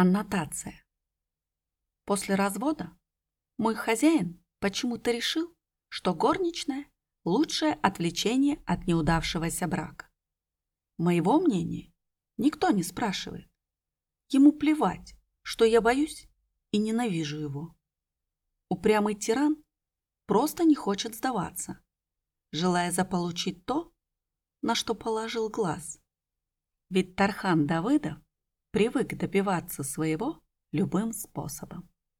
Аннотация. После развода мой хозяин почему-то решил, что горничная – лучшее отвлечение от неудавшегося брака. Моего мнения никто не спрашивает. Ему плевать, что я боюсь и ненавижу его. Упрямый тиран просто не хочет сдаваться, желая заполучить то, на что положил глаз. Ведь Тархан Давыдов привык добиваться своего любым способом.